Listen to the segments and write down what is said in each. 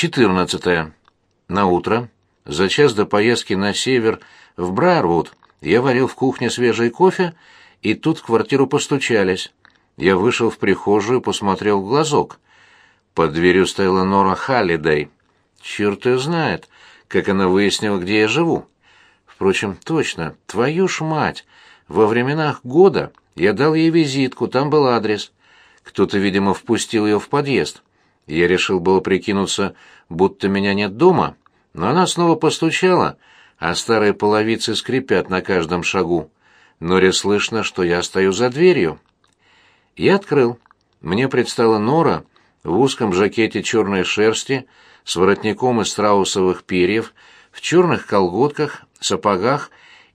14. На утро, за час до поездки на север в Брайервуд, я варил в кухне свежий кофе, и тут в квартиру постучались. Я вышел в прихожую, посмотрел в глазок. Под дверью стояла Нора Халлидей. Черт ее знает, как она выяснила, где я живу. Впрочем, точно, твою ж мать, во временах года я дал ей визитку, там был адрес. Кто-то, видимо, впустил ее в подъезд. Я решил было прикинуться, будто меня нет дома, но она снова постучала, а старые половицы скрипят на каждом шагу. Норе слышно, что я стою за дверью. Я открыл. Мне предстала Нора в узком жакете черной шерсти с воротником из страусовых перьев, в черных колготках, сапогах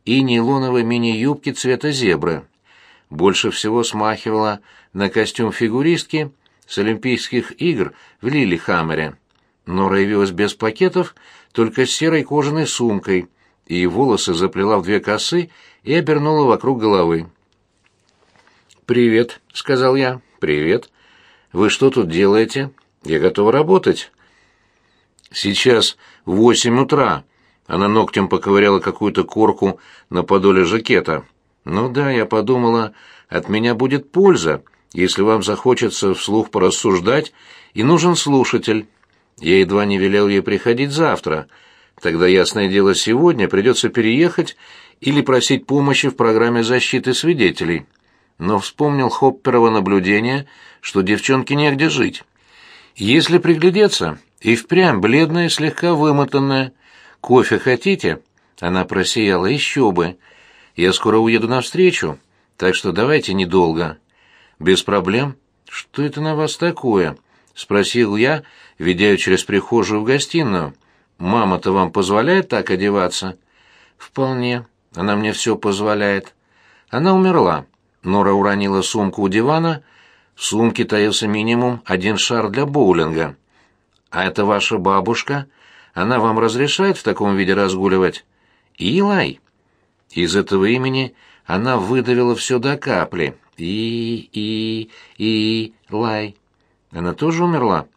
и нейлоновой мини-юбке цвета зебры. Больше всего смахивала на костюм фигуристки — с Олимпийских игр в Лилихаммере. Нора явилась без пакетов, только с серой кожаной сумкой, и волосы заплела в две косы и обернула вокруг головы. «Привет», — сказал я. «Привет. Вы что тут делаете? Я готова работать». «Сейчас восемь утра». Она ногтем поковыряла какую-то корку на подоле жакета. «Ну да, я подумала, от меня будет польза, если вам захочется вслух порассуждать, и нужен слушатель. Я едва не велел ей приходить завтра. Тогда, ясное дело, сегодня придется переехать или просить помощи в программе защиты свидетелей. Но вспомнил Хопперово наблюдение, что девчонке негде жить. Если приглядеться, и впрямь бледная, слегка вымотанная. «Кофе хотите?» Она просияла, еще бы. «Я скоро уеду навстречу, так что давайте недолго». «Без проблем. Что это на вас такое?» — спросил я, ведя ее через прихожую в гостиную. «Мама-то вам позволяет так одеваться?» «Вполне. Она мне все позволяет». Она умерла. Нора уронила сумку у дивана. В сумке таился минимум один шар для боулинга. «А это ваша бабушка? Она вам разрешает в таком виде разгуливать?» «Илай». Из этого имени она выдавила все до капли. И, и, и, лай. Она тоже умерла?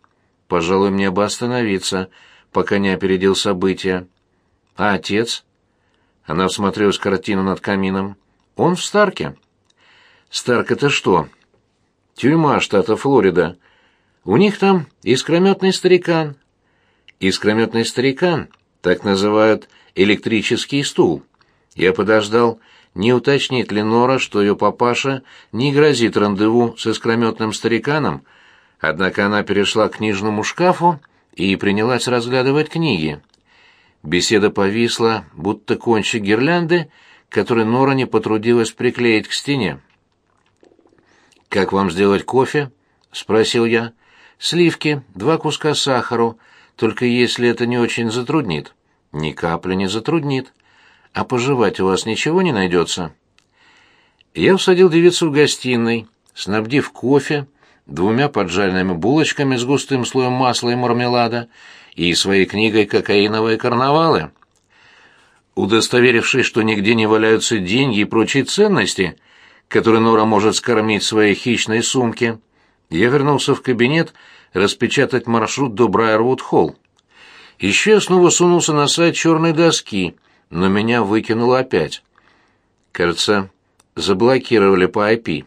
Пожалуй, мне бы остановиться, пока не опередил события. А отец? Она всмотрелась картину над камином. Он в Старке. Старк это что? Тюрьма штата Флорида. У них там искрометный старикан. Искрометный старикан, так называют электрический стул. Я подождал, не уточнит ли Нора, что ее папаша не грозит рандеву с искрометным стариканом, однако она перешла к книжному шкафу и принялась разглядывать книги. Беседа повисла, будто кончик гирлянды, который Нора не потрудилась приклеить к стене. «Как вам сделать кофе?» — спросил я. «Сливки, два куска сахару, только если это не очень затруднит». «Ни капли не затруднит». А пожевать у вас ничего не найдется?» Я усадил девицу в гостиной, снабдив кофе, двумя поджаренными булочками с густым слоем масла и мармелада и своей книгой «Кокаиновые карнавалы». Удостоверившись, что нигде не валяются деньги и прочие ценности, которые Нора может скормить в своей хищной сумке, я вернулся в кабинет распечатать маршрут до Брайервуд-Холл. Еще я снова сунулся на сайт черной доски — но меня выкинуло опять. Кажется, заблокировали по IP.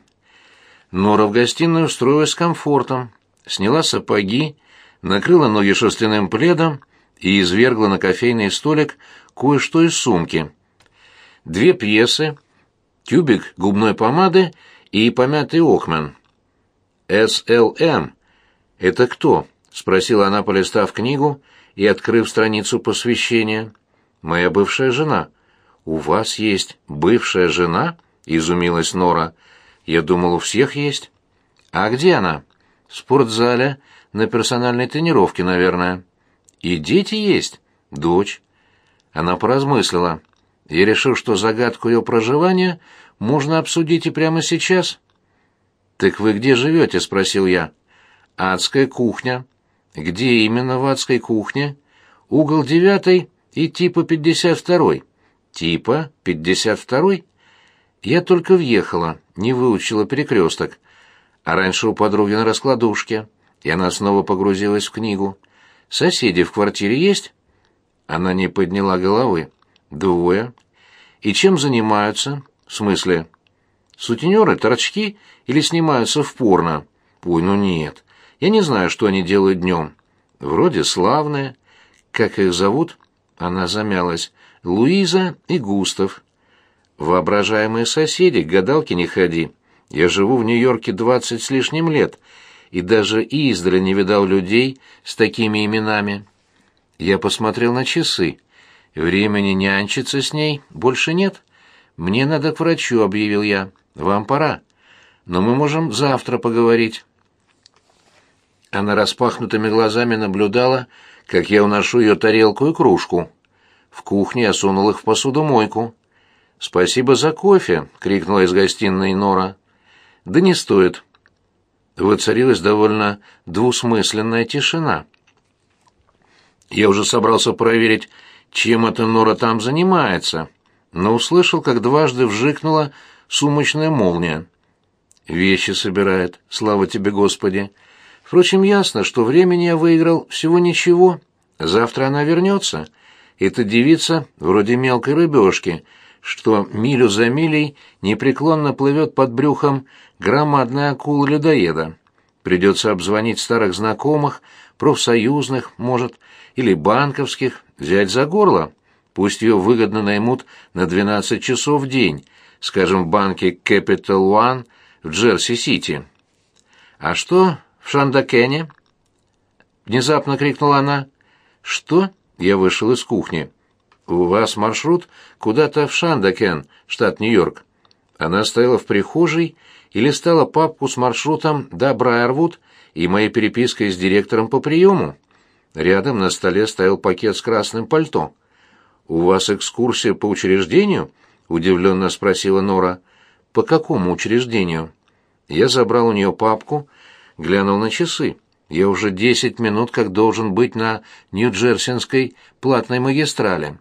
Нора в гостиную устроилась с комфортом, сняла сапоги, накрыла ноги шерстяным пледом и извергла на кофейный столик кое-что из сумки. Две пьесы, тюбик губной помады и помятый Охмен. «СЛМ. Это кто?» — спросила она, полистав книгу и открыв страницу посвящения. Моя бывшая жена. У вас есть бывшая жена? изумилась Нора. Я думал, у всех есть. А где она? В спортзале, на персональной тренировке, наверное. И дети есть? Дочь. Она поразмыслила. Я решил, что загадку ее проживания можно обсудить и прямо сейчас. «Так вы где живете?» — спросил я. «Адская кухня». «Где именно в адской кухне?» «Угол девятый, и типа 52-й. Типа 52-й? Я только въехала, не выучила перекресток. А раньше у подруги на раскладушке. И она снова погрузилась в книгу. Соседи в квартире есть?» Она не подняла головы. «Двое. И чем занимаются? В смысле? Сутенеры, торчки или снимаются в порно? Ой, ну нет. Я не знаю, что они делают днем. Вроде славные. Как их зовут?» Она замялась. «Луиза и Густав». «Воображаемые соседи, к гадалке не ходи. Я живу в Нью-Йорке двадцать с лишним лет, и даже издали не видал людей с такими именами». Я посмотрел на часы. Времени нянчиться с ней больше нет. Мне надо к врачу, объявил я. Вам пора. Но мы можем завтра поговорить. Она распахнутыми глазами наблюдала, как я уношу ее тарелку и кружку. В кухне я сунул их в посудомойку. «Спасибо за кофе!» — крикнула из гостиной Нора. «Да не стоит». Воцарилась довольно двусмысленная тишина. Я уже собрался проверить, чем эта Нора там занимается, но услышал, как дважды вжикнула сумочная молния. Вещи собирает, слава тебе, Господи. Впрочем, ясно, что времени я выиграл всего ничего. Завтра она вернется. Эта девица вроде мелкой рыбешки, что милю за милей непреклонно плывет под брюхом громадная акула-людоеда. Придется обзвонить старых знакомых, профсоюзных, может, или банковских, взять за горло. Пусть ее выгодно наймут на 12 часов в день, скажем, в банке Capital One в Джерси-Сити. «А что в Шандакене?» Внезапно крикнула она. «Что?» Я вышел из кухни. «У вас маршрут куда-то в Шандакен, штат Нью-Йорк». Она стояла в прихожей и листала папку с маршрутом до Брайервуд и моей перепиской с директором по приему. Рядом на столе стоял пакет с красным пальто. «У вас экскурсия по учреждению?» — удивленно спросила Нора. «По какому учреждению?» Я забрал у нее папку, глянул на часы. Я уже десять минут как должен быть на Нью-Джерсинской платной магистрали.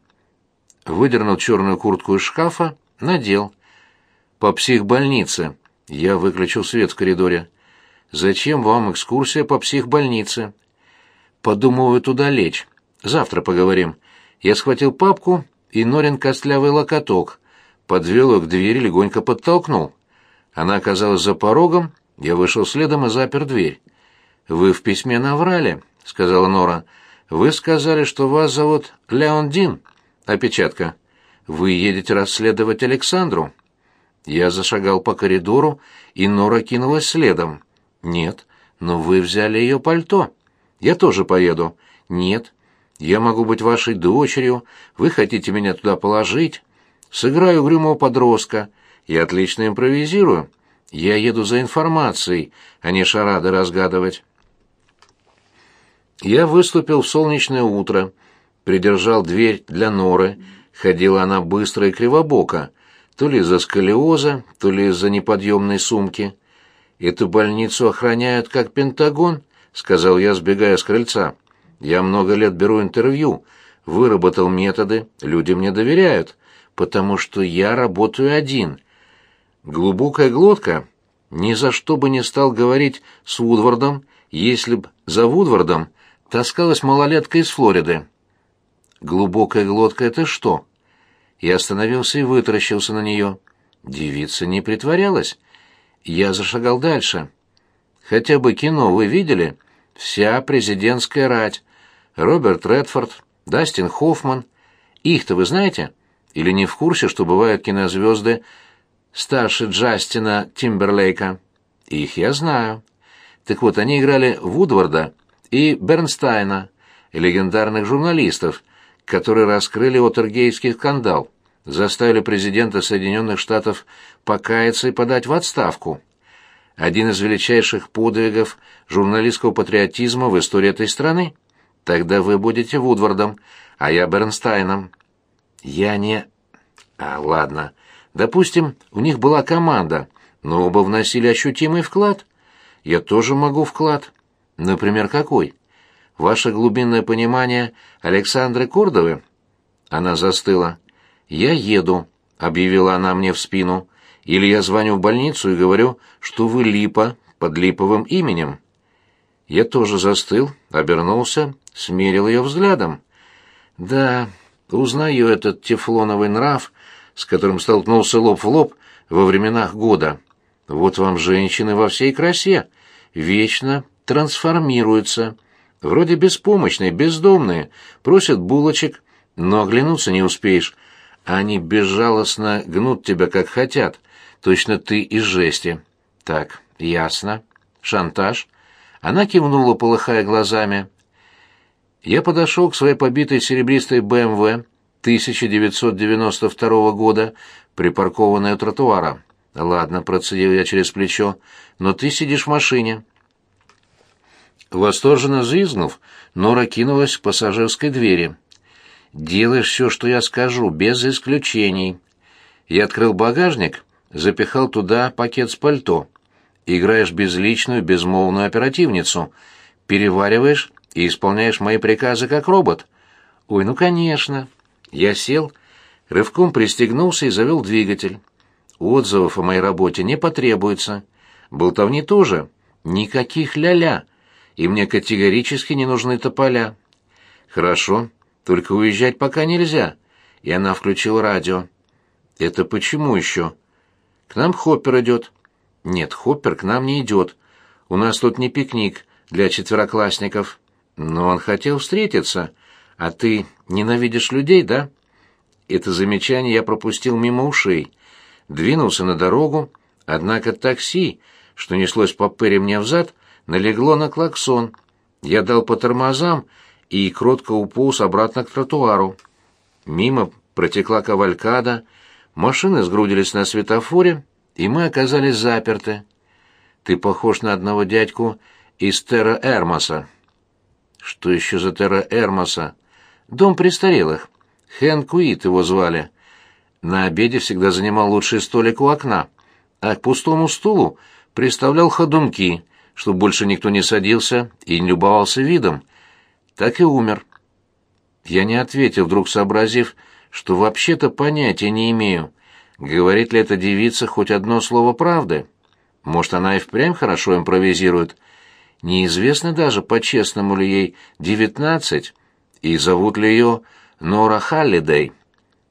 Выдернул черную куртку из шкафа, надел. По психбольнице. Я выключил свет в коридоре. «Зачем вам экскурсия по психбольнице?» Подумываю туда лечь. Завтра поговорим. Я схватил папку, и Норин костлявый локоток. Подвел ее к двери, легонько подтолкнул. Она оказалась за порогом, я вышел следом и запер дверь. «Вы в письме наврали», — сказала Нора. «Вы сказали, что вас зовут Леон Дин». Опечатка. «Вы едете расследовать Александру?» Я зашагал по коридору, и Нора кинулась следом. «Нет, но вы взяли ее пальто». Я тоже поеду. Нет. Я могу быть вашей дочерью. Вы хотите меня туда положить? Сыграю угрюмого подростка. Я отлично импровизирую. Я еду за информацией, а не шарады разгадывать. Я выступил в солнечное утро, придержал дверь для норы. Ходила она быстро и кривобоко, то ли из-за сколиоза, то ли из-за неподъемной сумки. Эту больницу охраняют как Пентагон, — сказал я, сбегая с крыльца. «Я много лет беру интервью, выработал методы, люди мне доверяют, потому что я работаю один. Глубокая глотка ни за что бы не стал говорить с Вудвардом, если б за Вудвардом таскалась малолетка из Флориды». «Глубокая глотка — это что?» Я остановился и вытаращился на нее. Девица не притворялась. Я зашагал дальше. Хотя бы кино вы видели? Вся президентская рать. Роберт Редфорд, Дастин Хоффман. Их-то вы знаете? Или не в курсе, что бывают кинозвезды старше Джастина Тимберлейка? Их я знаю. Так вот, они играли Вудварда и Бернстайна, легендарных журналистов, которые раскрыли Отергейский скандал, заставили президента Соединенных Штатов покаяться и подать в отставку один из величайших подвигов журналистского патриотизма в истории этой страны. Тогда вы будете Вудвардом, а я Бернстайном. Я не... А, ладно. Допустим, у них была команда, но оба вносили ощутимый вклад. Я тоже могу вклад. Например, какой? Ваше глубинное понимание Александры Кордовы? Она застыла. «Я еду», — объявила она мне в спину. Или я звоню в больницу и говорю, что вы липа под липовым именем. Я тоже застыл, обернулся, смерил ее взглядом. Да, узнаю этот тефлоновый нрав, с которым столкнулся лоб в лоб во временах года. Вот вам женщины во всей красе, вечно трансформируются, вроде беспомощные, бездомные, просят булочек, но оглянуться не успеешь, они безжалостно гнут тебя, как хотят, точно ты из жести. Так, ясно. Шантаж. Она кивнула, полыхая глазами. Я подошел к своей побитой серебристой БМВ 1992 года, припаркованной у тротуара. «Ладно», — процедил я через плечо, — «но ты сидишь в машине». Восторженно взвизгнув, Нора кинулась к пассажирской двери. «Делаешь все, что я скажу, без исключений». Я открыл багажник, запихал туда пакет с пальто. Играешь безличную, безмолвную оперативницу. Перевариваешь и исполняешь мои приказы как робот. Ой, ну конечно. Я сел, рывком пристегнулся и завел двигатель. Отзывов о моей работе не потребуется. Болтовни тоже. Никаких ля-ля. И мне категорически не нужны тополя. Хорошо, только уезжать пока нельзя. И она включила радио. Это почему еще? К нам Хоппер идет. Нет, Хоппер к нам не идет. У нас тут не пикник для четвероклассников. Но он хотел встретиться. А ты ненавидишь людей, да? Это замечание я пропустил мимо ушей двинулся на дорогу, однако такси, что неслось по пыре мне взад, налегло на клаксон. Я дал по тормозам и кротко уполз обратно к тротуару. Мимо протекла кавалькада, машины сгрудились на светофоре, и мы оказались заперты. Ты похож на одного дядьку из Терра Эрмоса. Что еще за Терра Эрмоса? Дом престарелых. Хэн Куит его звали. На обеде всегда занимал лучший столик у окна, а к пустому стулу приставлял ходунки, чтобы больше никто не садился и не любовался видом. Так и умер. Я не ответил, вдруг сообразив, что вообще-то понятия не имею, говорит ли эта девица хоть одно слово правды. Может, она и впрямь хорошо импровизирует. Неизвестно даже, по-честному ли ей девятнадцать, и зовут ли ее Нора Халлидей.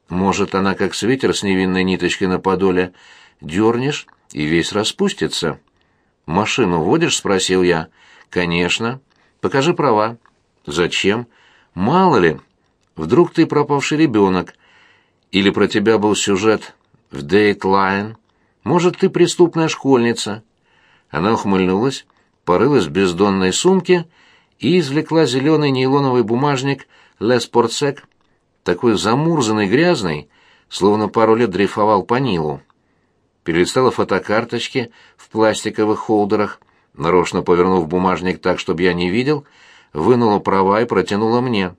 Может, она как свитер с невинной ниточкой на подоле. Дернешь, и весь распустится. «Машину водишь?» — спросил я. «Конечно. Покажи права». «Зачем?» «Мало ли. Вдруг ты пропавший ребенок. Или про тебя был сюжет в Dateline. Может, ты преступная школьница». Она ухмыльнулась, порылась в бездонной сумке и извлекла зеленый нейлоновый бумажник «LeSportsac» такой замурзанный, грязный, словно пару лет дрейфовал по Нилу. Перелистала фотокарточки в пластиковых холдерах, нарочно повернув бумажник так, чтобы я не видел, вынула права и протянула мне.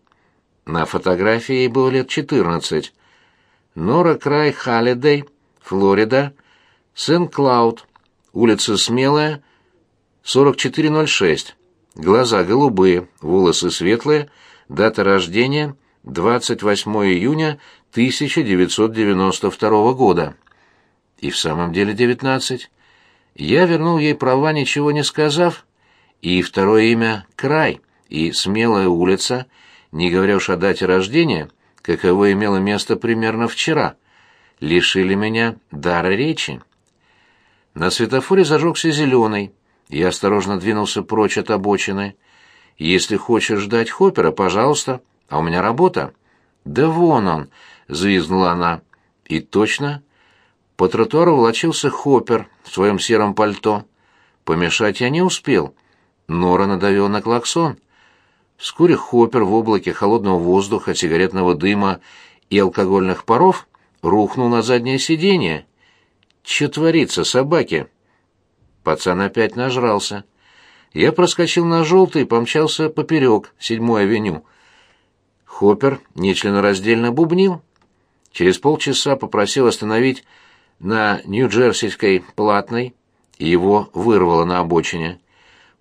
На фотографии ей было лет четырнадцать. Нора Край Халлидей, Флорида, Сен-Клауд, улица Смелая, 4406. Глаза голубые, волосы светлые, дата рождения 28 июня 1992 года. И в самом деле 19. Я вернул ей права, ничего не сказав, и второе имя — Край, и смелая улица, не говоря уж о дате рождения, каково имело место примерно вчера, лишили меня дара речи. На светофоре зажегся зеленый. Я осторожно двинулся прочь от обочины. «Если хочешь ждать Хоппера, пожалуйста», а у меня работа. Да вон он, взвизгнула она. И точно. По тротуару волочился Хоппер в своем сером пальто. Помешать я не успел. Нора надавила на клаксон. Вскоре Хоппер в облаке холодного воздуха, сигаретного дыма и алкогольных паров рухнул на заднее сиденье. Че творится, собаки? Пацан опять нажрался. Я проскочил на желтый и помчался поперек, седьмой авеню. Хоппер нечленораздельно бубнил. Через полчаса попросил остановить на Нью-Джерсийской платной, и его вырвало на обочине.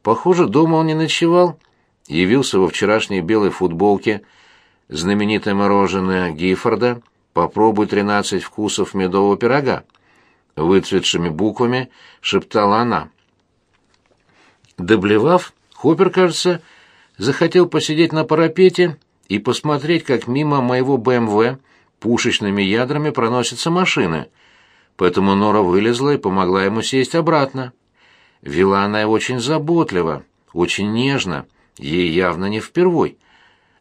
Похоже, дома он не ночевал. Явился во вчерашней белой футболке знаменитое мороженое Гиффорда «Попробуй тринадцать вкусов медового пирога». Выцветшими буквами шептала она. Доблевав, Хоппер, кажется, захотел посидеть на парапете и посмотреть, как мимо моего БМВ пушечными ядрами проносятся машины. Поэтому Нора вылезла и помогла ему сесть обратно. Вела она его очень заботливо, очень нежно, ей явно не впервой.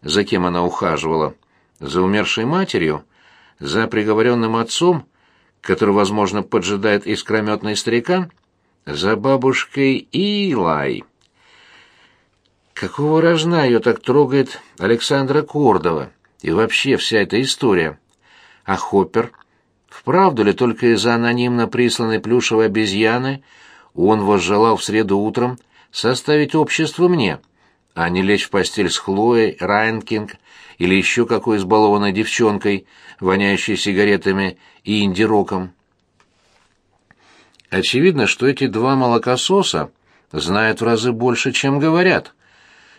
За кем она ухаживала? За умершей матерью? За приговоренным отцом, который, возможно, поджидает искрометный старикан? За бабушкой Илай? Какого рожна ее так трогает Александра Кордова? И вообще вся эта история? А Хоппер? Вправду ли только из-за анонимно присланной плюшевой обезьяны он возжелал в среду утром составить общество мне, а не лечь в постель с Хлоей, Райнкинг или еще какой избалованной девчонкой, воняющей сигаретами и инди-роком? Очевидно, что эти два молокососа знают в разы больше, чем говорят.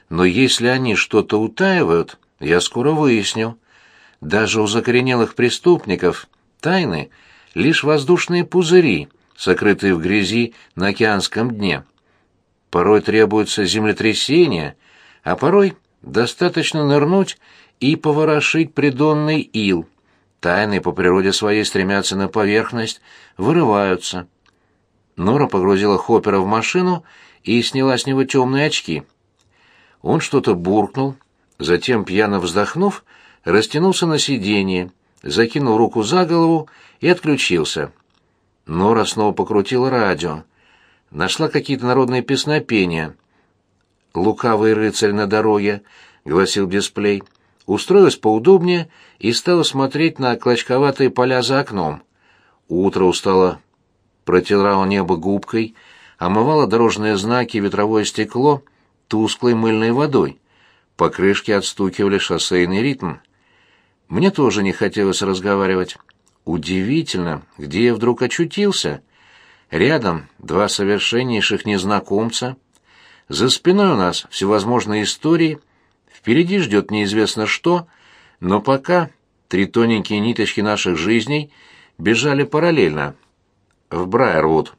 Но если они что-то утаивают, я скоро выясню. Даже у закоренелых преступников тайны — лишь воздушные пузыри, сокрытые в грязи на океанском дне. Порой требуется землетрясение, а порой достаточно нырнуть и поворошить придонный ил. Тайны по природе своей стремятся на поверхность, вырываются. Нора погрузила Хоппера в машину и сняла с него темные очки — он что-то буркнул, затем, пьяно вздохнув, растянулся на сиденье, закинул руку за голову и отключился. Нора снова покрутила радио. Нашла какие-то народные песнопения. «Лукавый рыцарь на дороге», — гласил дисплей. Устроилась поудобнее и стала смотреть на клочковатые поля за окном. Утро устало протирала небо губкой, омывала дорожные знаки и ветровое стекло — тусклой мыльной водой. Покрышки отстукивали шоссейный ритм. Мне тоже не хотелось разговаривать. Удивительно, где я вдруг очутился. Рядом два совершеннейших незнакомца. За спиной у нас всевозможные истории. Впереди ждет неизвестно что, но пока три тоненькие ниточки наших жизней бежали параллельно. В Брайервуд.